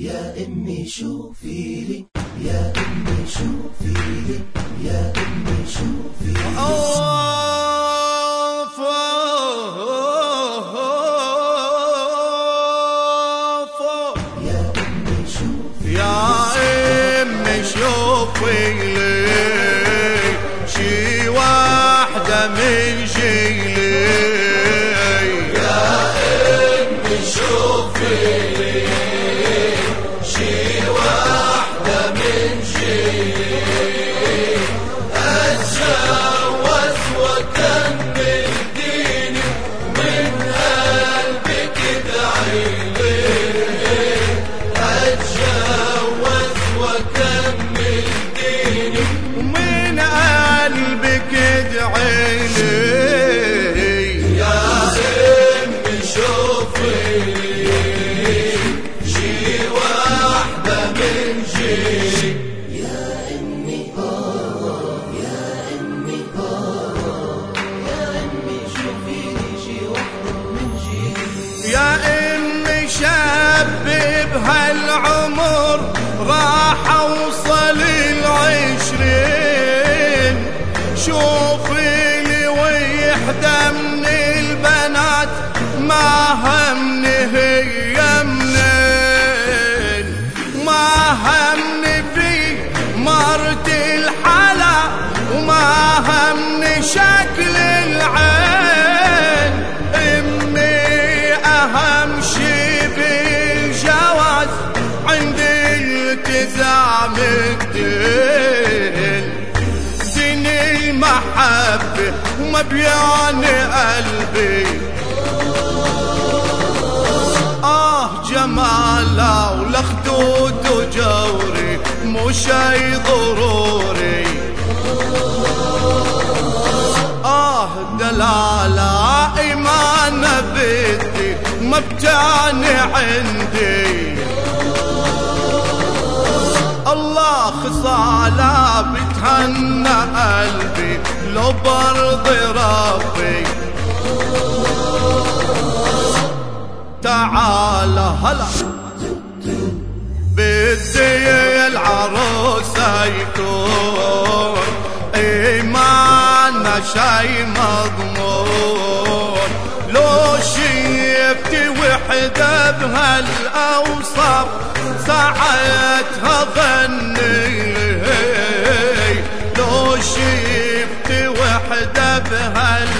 يا أمي شوفي لي يا أمي شوفي لي يا أمي شوفي لي. همني هي منين؟ ما همني في مرت الحلا وما همني شكل العين. أمي أهم شي بالجواز عندي التزام الدين. دين المحبة ومبيان قلبي. آه جماله ولخدود وجوري مو شي ضروري. آه دلالة إيمان بدي مبتعني عندي. الله خصالة بتهنى قلبي لو برضي ربي تعال هلا. بدي العروسة يكون إيماننا شي مضمون. لو شفت وحدة بهالأوصاف ساعتها ظني لو شفت وحدة بهالأوصاف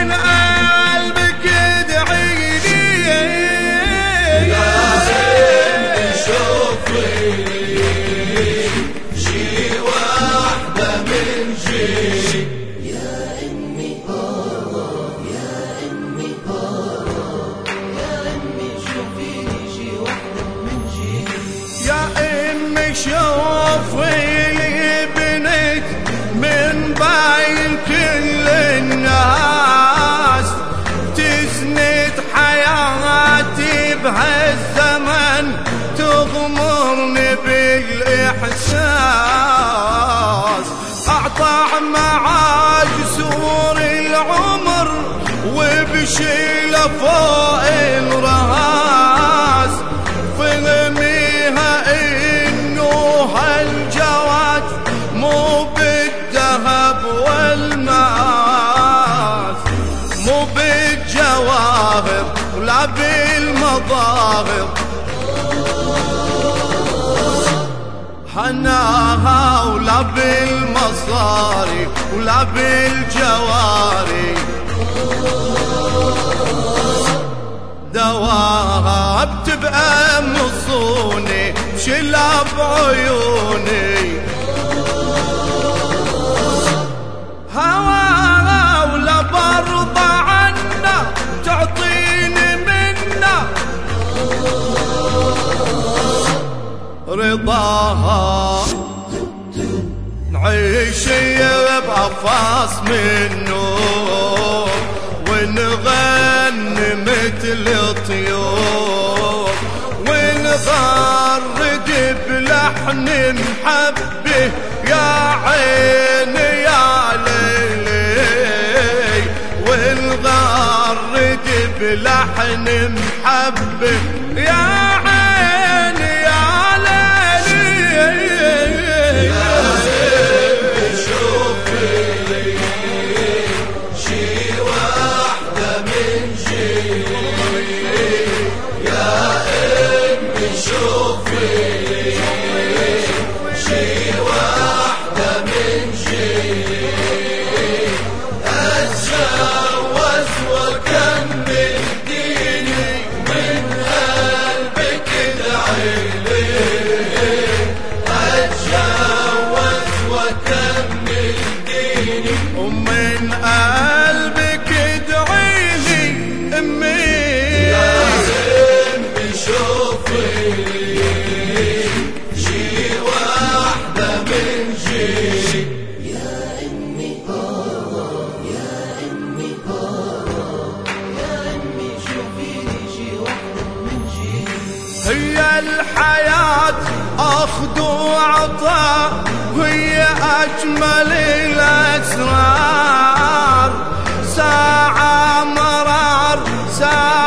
حناها ولا بالمصاري ولا بالجواري. دواها بتبقى مصوني شلا بعيوني نشيب أفاس من نور ونغني مثل الطيور ونغرد بلحن محبه يا عيني يا ليلي ونغرد بلحن محبه يا ومن أخذ وعطاء وهي أجمل الأسرار. ساعة مرار ساعة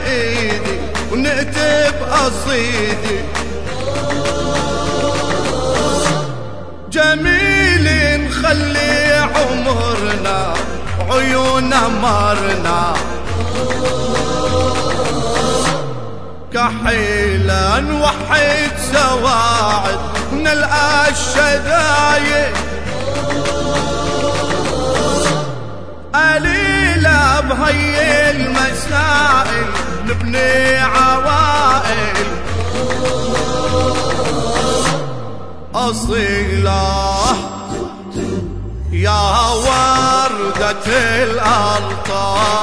بإيدي ونكتب قصيدي. جميل نخلي عمرنا عيوننا مرنا. كحيلة نوحد سواعد ونلقى الشدايد قليلة بهي المسائل. نبني عوائل. أصيلة يا وردة الألطاف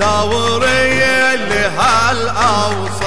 دوري لهالأوصاف